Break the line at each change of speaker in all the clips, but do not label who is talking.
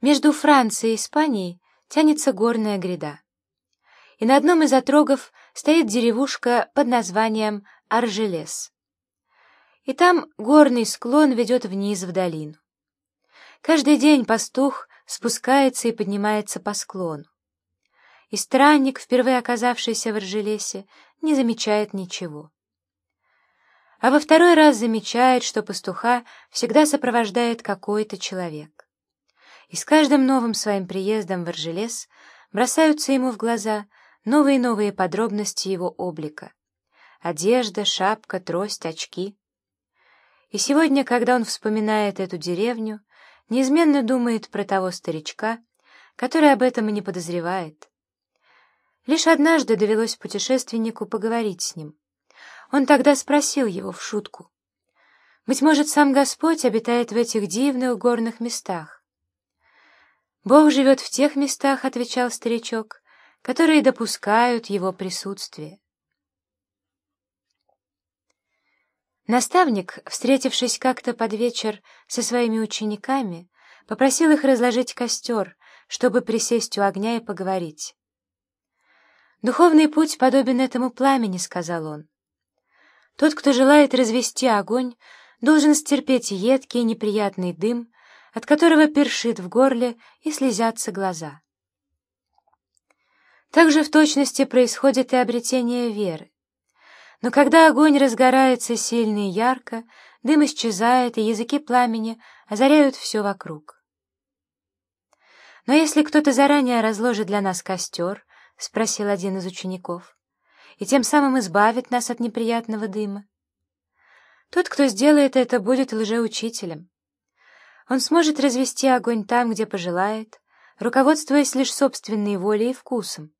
Между Францией и Испанией тянется горная гряда. И на одном из отрогов стоит деревушка под названием Аржелес. И там горный склон ведет вниз в долину. Каждый день пастух спускается и поднимается по склону. И странник, впервые оказавшийся в Аржелесе, не замечает ничего. А во второй раз замечает, что пастуха всегда сопровождает какой-то человек. И с каждым новым своим приездом в Аржелес бросаются ему в глаза новые новые подробности его облика. Одежда, шапка, трость, очки. И сегодня, когда он вспоминает эту деревню, неизменно думает про того старичка, который об этом и не подозревает. Лишь однажды довелось путешественнику поговорить с ним. Он тогда спросил его в шутку. «Быть может, сам Господь обитает в этих дивных горных местах?» «Бог живет в тех местах», — отвечал старичок, «которые допускают его присутствие». Наставник, встретившись как-то под вечер со своими учениками, попросил их разложить костер, чтобы присесть у огня и поговорить. «Духовный путь подобен этому пламени», — сказал он. Тот, кто желает развести огонь, должен стерпеть едкий и неприятный дым, от которого першит в горле и слезятся глаза. Так же в точности происходит и обретение веры. Но когда огонь разгорается сильно и ярко, дым исчезает, и языки пламени озаряют все вокруг. «Но если кто-то заранее разложит для нас костер, — спросил один из учеников, и тем самым избавит нас от неприятного дыма. Тот, кто сделает это, будет лжеучителем. Он сможет развести огонь там, где пожелает, руководствуясь лишь собственной волей и вкусом.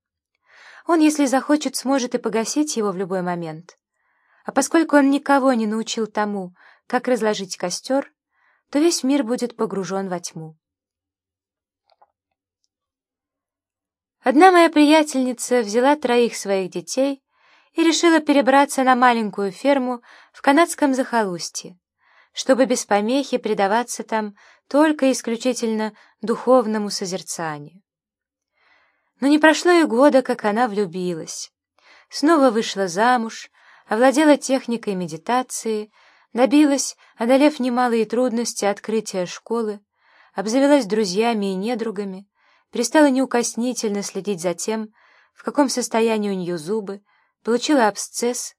Он, если захочет, сможет и погасить его в любой момент. А поскольку он никого не научил тому, как разложить костер, то весь мир будет погружен во тьму. Одна моя приятельница взяла троих своих детей и решила перебраться на маленькую ферму в канадском захолустье, чтобы без помехи предаваться там только исключительно духовному созерцанию. Но не прошло и года, как она влюбилась. Снова вышла замуж, овладела техникой медитации, добилась, одолев немалые трудности открытия школы, обзавелась друзьями и недругами, перестала неукоснительно следить за тем, в каком состоянии у нее зубы, получила абсцесс,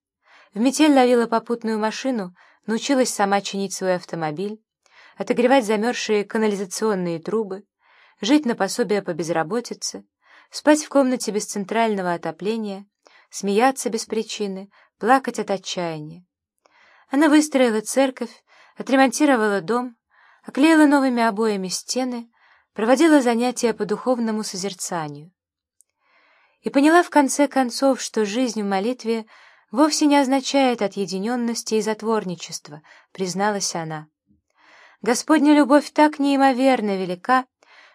в метель ловила попутную машину, научилась сама чинить свой автомобиль, отогревать замерзшие канализационные трубы, жить на пособие по безработице, спать в комнате без центрального отопления, смеяться без причины, плакать от отчаяния. Она выстроила церковь, отремонтировала дом, оклеила новыми обоями стены, проводила занятия по духовному созерцанию и поняла в конце концов, что жизнь в молитве вовсе не означает отъединенности и затворничества, призналась она. Господня любовь так неимоверно велика,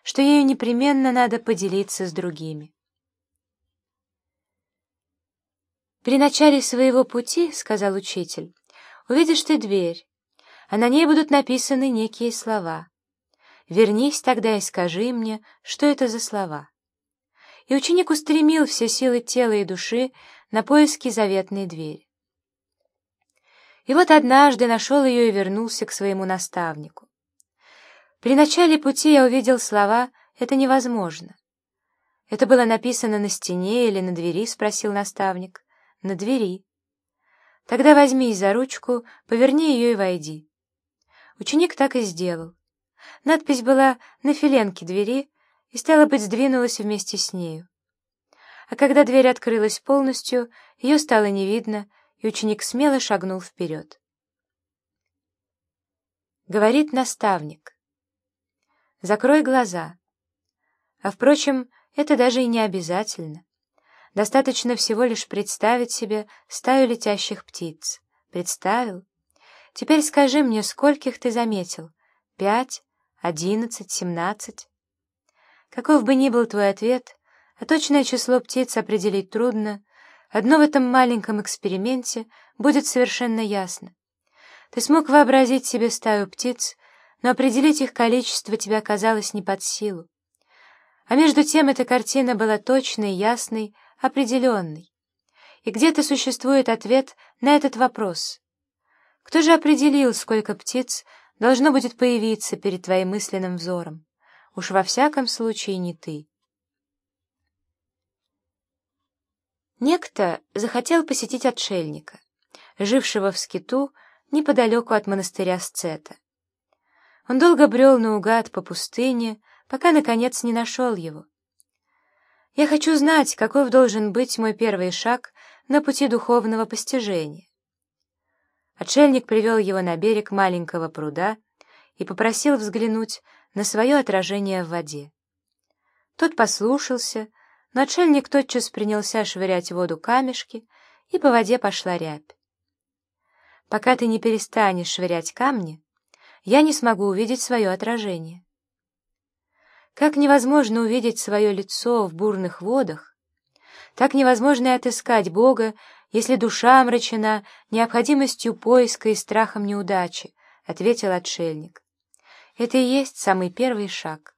что ею непременно надо поделиться с другими. «При начале своего пути, — сказал учитель, — увидишь ты дверь, а на ней будут написаны некие слова. Вернись тогда и скажи мне, что это за слова» и ученик устремил все силы тела и души на поиски заветной двери. И вот однажды нашел ее и вернулся к своему наставнику. При начале пути я увидел слова «это невозможно». «Это было написано на стене или на двери?» — спросил наставник. «На двери». «Тогда возьмись за ручку, поверни ее и войди». Ученик так и сделал. Надпись была на филенке двери, и, стало быть, сдвинулась вместе с нею. А когда дверь открылась полностью, ее стало не видно, и ученик смело шагнул вперед. Говорит наставник. Закрой глаза. А, впрочем, это даже и не обязательно. Достаточно всего лишь представить себе стаю летящих птиц. Представил? Теперь скажи мне, скольких ты заметил? Пять? Одиннадцать? Семнадцать? Каков бы ни был твой ответ, а точное число птиц определить трудно, одно в этом маленьком эксперименте будет совершенно ясно. Ты смог вообразить себе стаю птиц, но определить их количество тебе оказалось не под силу. А между тем эта картина была точной, ясной, определенной. И где-то существует ответ на этот вопрос. Кто же определил, сколько птиц должно будет появиться перед твоим мысленным взором? Уж во всяком случае не ты. Некто захотел посетить отшельника, жившего в скиту неподалеку от монастыря Сцета. Он долго брел наугад по пустыне, пока, наконец, не нашел его. Я хочу знать, каков должен быть мой первый шаг на пути духовного постижения. Отшельник привел его на берег маленького пруда и попросил взглянуть на свое отражение в воде. Тот послушался, но отшельник тотчас принялся швырять в воду камешки, и по воде пошла рябь. Пока ты не перестанешь швырять камни, я не смогу увидеть свое отражение. Как невозможно увидеть свое лицо в бурных водах, так невозможно и отыскать Бога, если душа омрачена необходимостью поиска и страхом неудачи, — ответил отшельник. Это и есть самый первый шаг.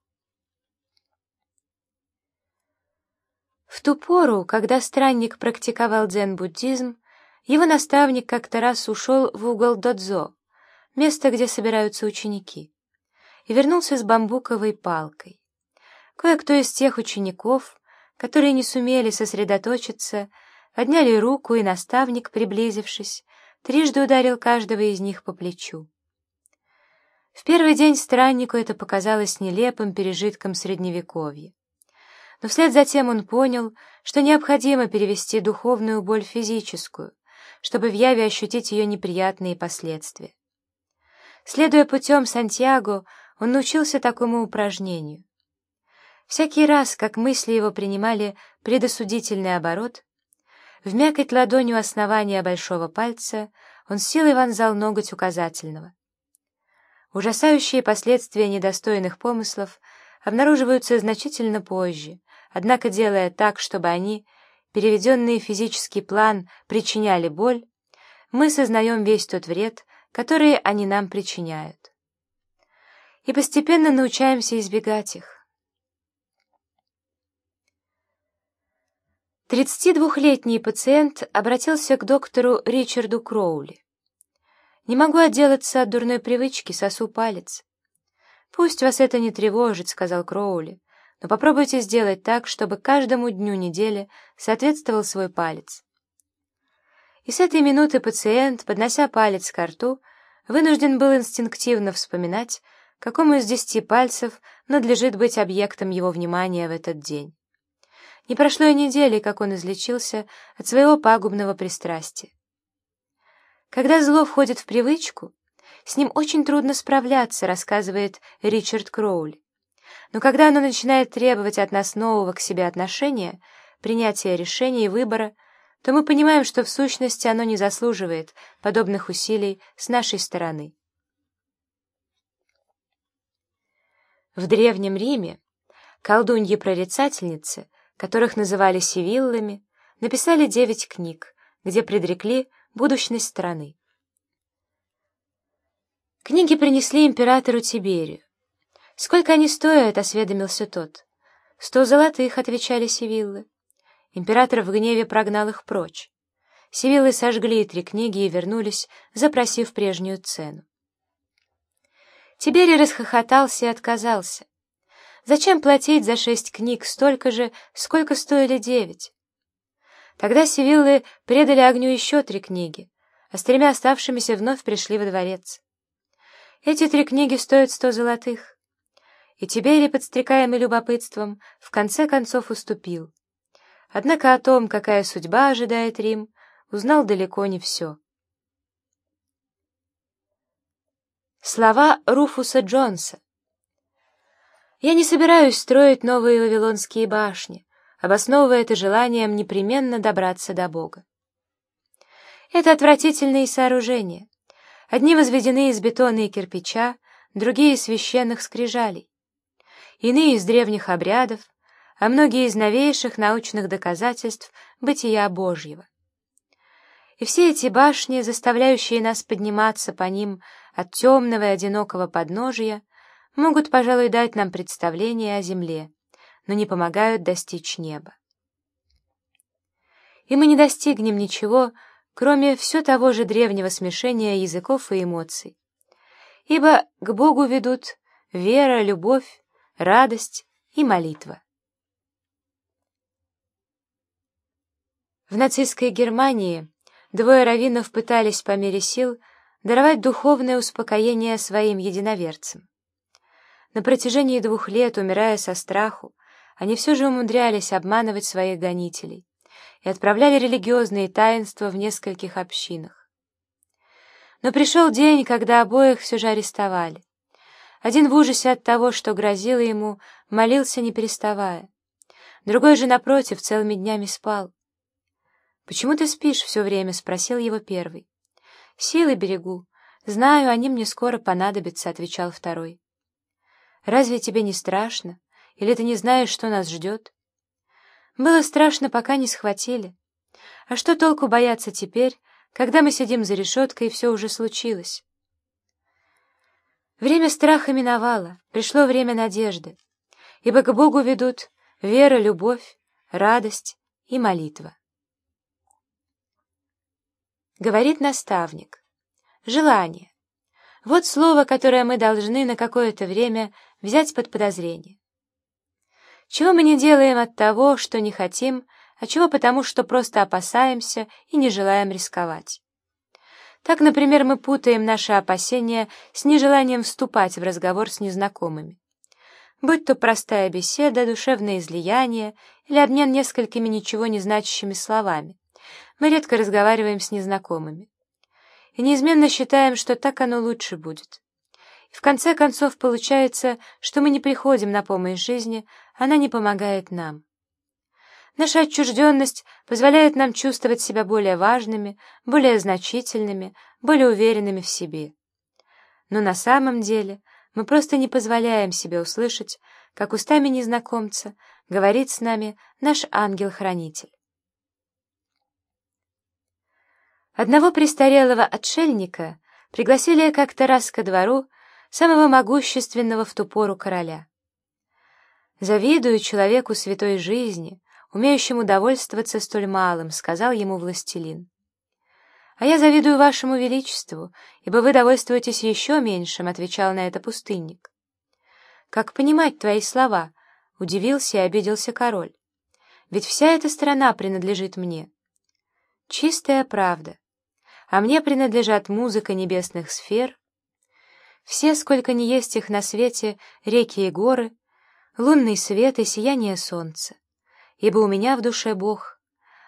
В ту пору, когда странник практиковал дзен-буддизм, его наставник как-то раз ушел в угол додзо, место, где собираются ученики, и вернулся с бамбуковой палкой. Кое-кто из тех учеников, которые не сумели сосредоточиться, подняли руку, и наставник, приблизившись, трижды ударил каждого из них по плечу. В первый день страннику это показалось нелепым пережитком Средневековья но вслед за тем он понял, что необходимо перевести духовную боль в физическую, чтобы в яве ощутить ее неприятные последствия. Следуя путем Сантьяго, он научился такому упражнению. Всякий раз, как мысли его принимали предосудительный оборот, в мякоть ладонью основания большого пальца он силой вонзал ноготь указательного. Ужасающие последствия недостойных помыслов обнаруживаются значительно позже, однако делая так, чтобы они, переведенные в физический план, причиняли боль, мы сознаем весь тот вред, который они нам причиняют. И постепенно научаемся избегать их. 32-летний пациент обратился к доктору Ричарду Кроули. «Не могу отделаться от дурной привычки, сосу палец». «Пусть вас это не тревожит», — сказал Кроули но попробуйте сделать так, чтобы каждому дню недели соответствовал свой палец. И с этой минуты пациент, поднося палец к рту, вынужден был инстинктивно вспоминать, какому из десяти пальцев надлежит быть объектом его внимания в этот день. Не прошло и недели, как он излечился от своего пагубного пристрастия. Когда зло входит в привычку, с ним очень трудно справляться, рассказывает Ричард Кроули. Но когда оно начинает требовать от нас нового к себе отношения, принятия решений и выбора, то мы понимаем, что в сущности оно не заслуживает подобных усилий с нашей стороны. В Древнем Риме колдуньи-прорицательницы, которых называли сивиллами, написали девять книг, где предрекли будущность страны. Книги принесли императору Тиберию. «Сколько они стоят?» — осведомился тот. «Сто золотых», — отвечали Сивиллы. Император в гневе прогнал их прочь. Сивиллы сожгли три книги и вернулись, запросив прежнюю цену. Тиберий расхохотался и отказался. Зачем платить за шесть книг столько же, сколько стоили девять? Тогда Сивиллы предали огню еще три книги, а с тремя оставшимися вновь пришли во дворец. Эти три книги стоят сто золотых и Тиберий, подстрекаемый любопытством, в конце концов уступил. Однако о том, какая судьба ожидает Рим, узнал далеко не все. Слова Руфуса Джонса «Я не собираюсь строить новые вавилонские башни, обосновывая это желанием непременно добраться до Бога. Это отвратительные сооружения. Одни возведены из бетона и кирпича, другие — из священных скрижалей иные из древних обрядов, а многие из новейших научных доказательств бытия Божьего. И все эти башни, заставляющие нас подниматься по ним от темного и одинокого подножия, могут, пожалуй, дать нам представление о земле, но не помогают достичь неба. И мы не достигнем ничего, кроме все того же древнего смешения языков и эмоций. Ибо к Богу ведут вера, любовь, радость и молитва. В нацистской Германии двое раввинов пытались по мере сил даровать духовное успокоение своим единоверцам. На протяжении двух лет, умирая со страху, они все же умудрялись обманывать своих гонителей и отправляли религиозные таинства в нескольких общинах. Но пришел день, когда обоих все же арестовали. Один в ужасе от того, что грозило ему, молился не переставая. Другой же, напротив, целыми днями спал. «Почему ты спишь все время?» — спросил его первый. «Силы берегу. Знаю, они мне скоро понадобятся», — отвечал второй. «Разве тебе не страшно? Или ты не знаешь, что нас ждет?» «Было страшно, пока не схватили. А что толку бояться теперь, когда мы сидим за решеткой, и все уже случилось?» Время страха миновало, пришло время надежды, ибо к Богу ведут вера, любовь, радость и молитва. Говорит наставник. Желание. Вот слово, которое мы должны на какое-то время взять под подозрение. Чего мы не делаем от того, что не хотим, а чего потому, что просто опасаемся и не желаем рисковать. Так, например, мы путаем наши опасения с нежеланием вступать в разговор с незнакомыми. Будь то простая беседа, душевное излияние или обмен несколькими ничего не значащими словами мы редко разговариваем с незнакомыми. И неизменно считаем, что так оно лучше будет. В конце концов получается, что мы не приходим на помощь жизни, она не помогает нам. Наша отчужденность позволяет нам чувствовать себя более важными, более значительными, более уверенными в себе. Но на самом деле мы просто не позволяем себе услышать, как устами незнакомца говорит с нами наш ангел-хранитель. Одного престарелого отшельника пригласили как-то раз ко двору самого могущественного в ту пору короля. «Завидую человеку святой жизни, умеющему довольствоваться столь малым», — сказал ему властелин. «А я завидую вашему величеству, ибо вы довольствуетесь еще меньшим», — отвечал на это пустынник. «Как понимать твои слова?» — удивился и обиделся король. «Ведь вся эта страна принадлежит мне». «Чистая правда» а мне принадлежат музыка небесных сфер, все, сколько ни есть их на свете, реки и горы, лунный свет и сияние солнца, ибо у меня в душе Бог,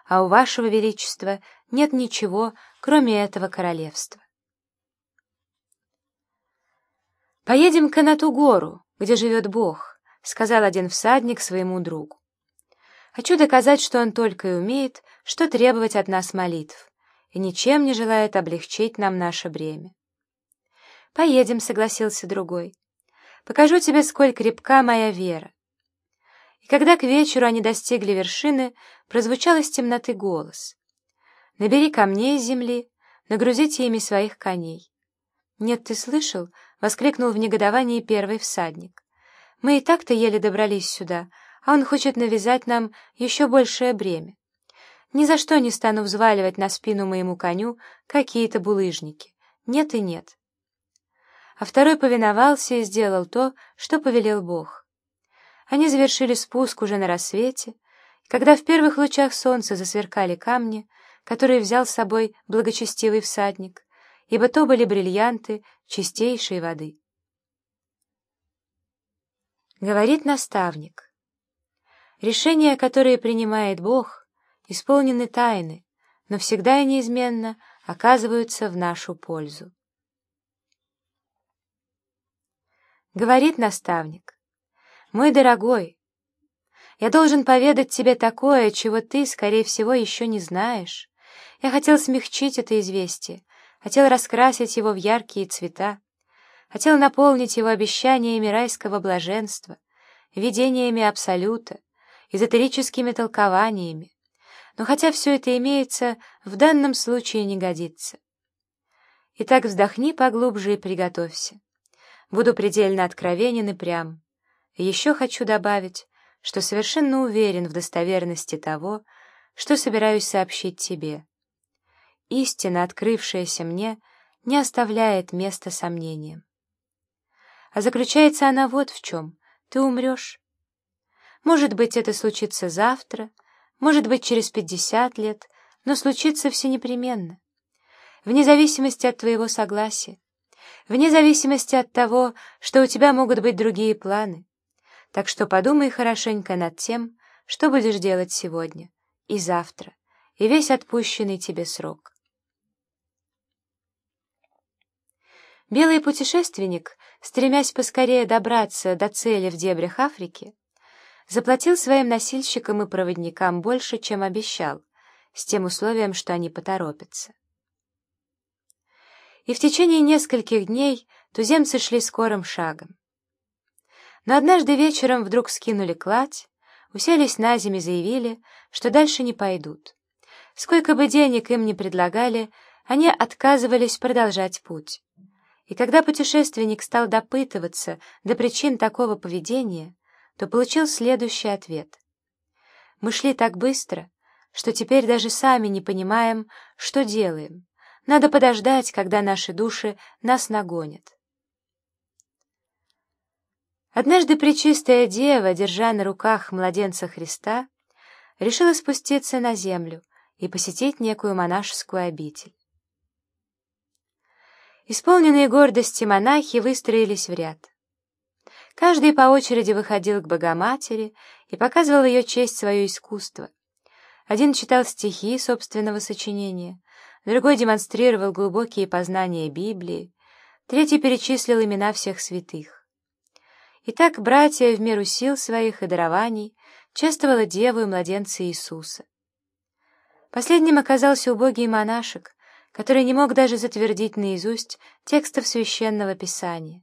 а у вашего величества нет ничего, кроме этого королевства. «Поедем-ка на ту гору, где живет Бог», — сказал один всадник своему другу. «Хочу доказать, что он только и умеет, что требовать от нас молитв и ничем не желает облегчить нам наше бремя. «Поедем», — согласился другой. «Покажу тебе, сколь крепка моя вера». И когда к вечеру они достигли вершины, прозвучал из темноты голос. «Набери камней земли, нагрузите ими своих коней». «Нет, ты слышал?» — воскликнул в негодовании первый всадник. «Мы и так-то еле добрались сюда, а он хочет навязать нам еще большее бремя. Ни за что не стану взваливать на спину моему коню какие-то булыжники. Нет и нет. А второй повиновался и сделал то, что повелел Бог. Они завершили спуск уже на рассвете, и когда в первых лучах солнца засверкали камни, которые взял с собой благочестивый всадник, ибо то были бриллианты чистейшей воды. Говорит наставник. Решения, которые принимает Бог, исполнены тайны, но всегда и неизменно оказываются в нашу пользу. Говорит наставник, «Мой дорогой, я должен поведать тебе такое, чего ты, скорее всего, еще не знаешь. Я хотел смягчить это известие, хотел раскрасить его в яркие цвета, хотел наполнить его обещаниями райского блаженства, видениями Абсолюта, эзотерическими толкованиями, но хотя все это имеется, в данном случае не годится. Итак, вздохни поглубже и приготовься. Буду предельно откровенен и прям. Еще хочу добавить, что совершенно уверен в достоверности того, что собираюсь сообщить тебе. Истина, открывшаяся мне, не оставляет места сомнениям. А заключается она вот в чем. Ты умрешь. Может быть, это случится завтра, может быть, через пятьдесят лет, но случится все непременно. Вне зависимости от твоего согласия, вне зависимости от того, что у тебя могут быть другие планы. Так что подумай хорошенько над тем, что будешь делать сегодня и завтра, и весь отпущенный тебе срок. Белый путешественник, стремясь поскорее добраться до цели в дебрях Африки, заплатил своим носильщикам и проводникам больше, чем обещал, с тем условием, что они поторопятся. И в течение нескольких дней туземцы шли скорым шагом. Но однажды вечером вдруг скинули кладь, уселись на землю и заявили, что дальше не пойдут. Сколько бы денег им ни предлагали, они отказывались продолжать путь. И когда путешественник стал допытываться до причин такого поведения, то получил следующий ответ. «Мы шли так быстро, что теперь даже сами не понимаем, что делаем. Надо подождать, когда наши души нас нагонят». Однажды Пречистая Дева, держа на руках младенца Христа, решила спуститься на землю и посетить некую монашескую обитель. Исполненные гордости монахи выстроились в ряд. Каждый по очереди выходил к Богоматери и показывал ее честь свое искусство. Один читал стихи собственного сочинения, другой демонстрировал глубокие познания Библии, третий перечислил имена всех святых. Итак, братья в меру сил своих и дарований чествовала Деву и младенца Иисуса. Последним оказался убогий монашек, который не мог даже затвердить наизусть текстов священного писания.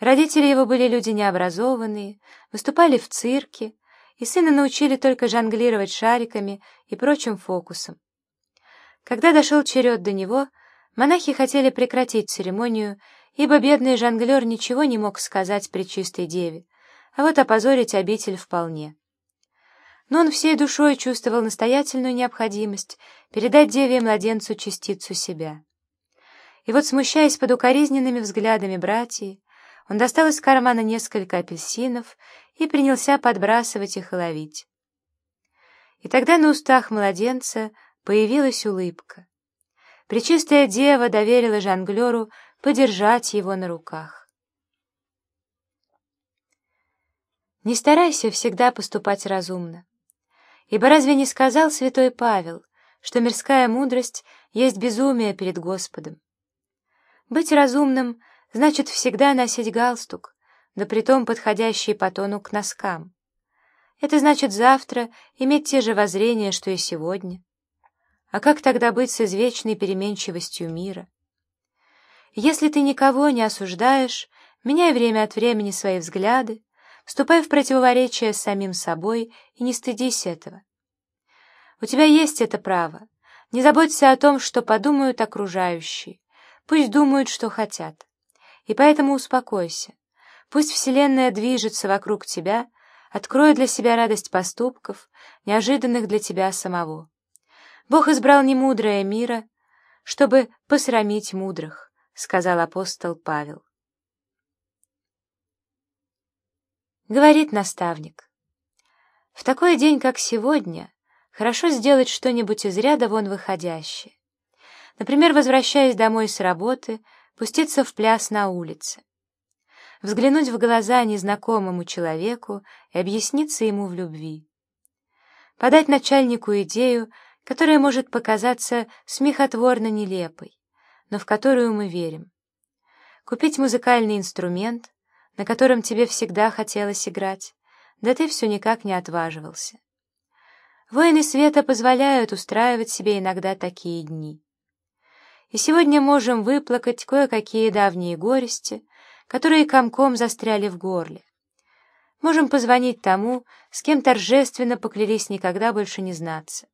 Родители его были люди необразованные, выступали в цирке, и сына научили только жонглировать шариками и прочим фокусом. Когда дошел черед до него, монахи хотели прекратить церемонию ибо бедный жонглер ничего не мог сказать при чистой деве, а вот опозорить обитель вполне. Но он всей душой чувствовал настоятельную необходимость передать деве и младенцу частицу себя. И вот, смущаясь под укоризненными взглядами братьев, он достал из кармана несколько апельсинов и принялся подбрасывать их и ловить. И тогда на устах младенца появилась улыбка. Пречистая дева доверила жонглеру подержать его на руках. Не старайся всегда поступать разумно. Ибо разве не сказал святой Павел, что мирская мудрость есть безумие перед Господом? Быть разумным значит всегда носить галстук, да притом подходящий по тону к носкам. Это значит завтра иметь те же воззрения, что и сегодня. А как тогда быть с извечной переменчивостью мира? Если ты никого не осуждаешь, меняй время от времени свои взгляды, вступай в противоречие с самим собой и не стыдись этого. У тебя есть это право. Не заботься о том, что подумают окружающие. Пусть думают, что хотят. И поэтому успокойся. Пусть Вселенная движется вокруг тебя, откроя для себя радость поступков, неожиданных для тебя самого. Бог избрал немудрое мира, чтобы посрамить мудрых сказал апостол Павел. Говорит наставник. В такой день, как сегодня, хорошо сделать что-нибудь из ряда вон выходящее. Например, возвращаясь домой с работы, пуститься в пляс на улице. Взглянуть в глаза незнакомому человеку и объясниться ему в любви. Подать начальнику идею, которая может показаться смехотворно нелепой но в которую мы верим. Купить музыкальный инструмент, на котором тебе всегда хотелось играть, да ты все никак не отваживался. Воины света позволяют устраивать себе иногда такие дни. И сегодня можем выплакать кое-какие давние горести, которые комком застряли в горле. Можем позвонить тому, с кем торжественно поклялись никогда больше не знаться.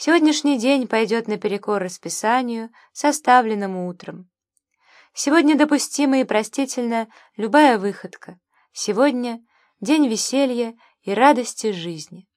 Сегодняшний день пойдет наперекор расписанию, составленному утром. Сегодня допустима и простительна любая выходка. Сегодня день веселья и радости жизни.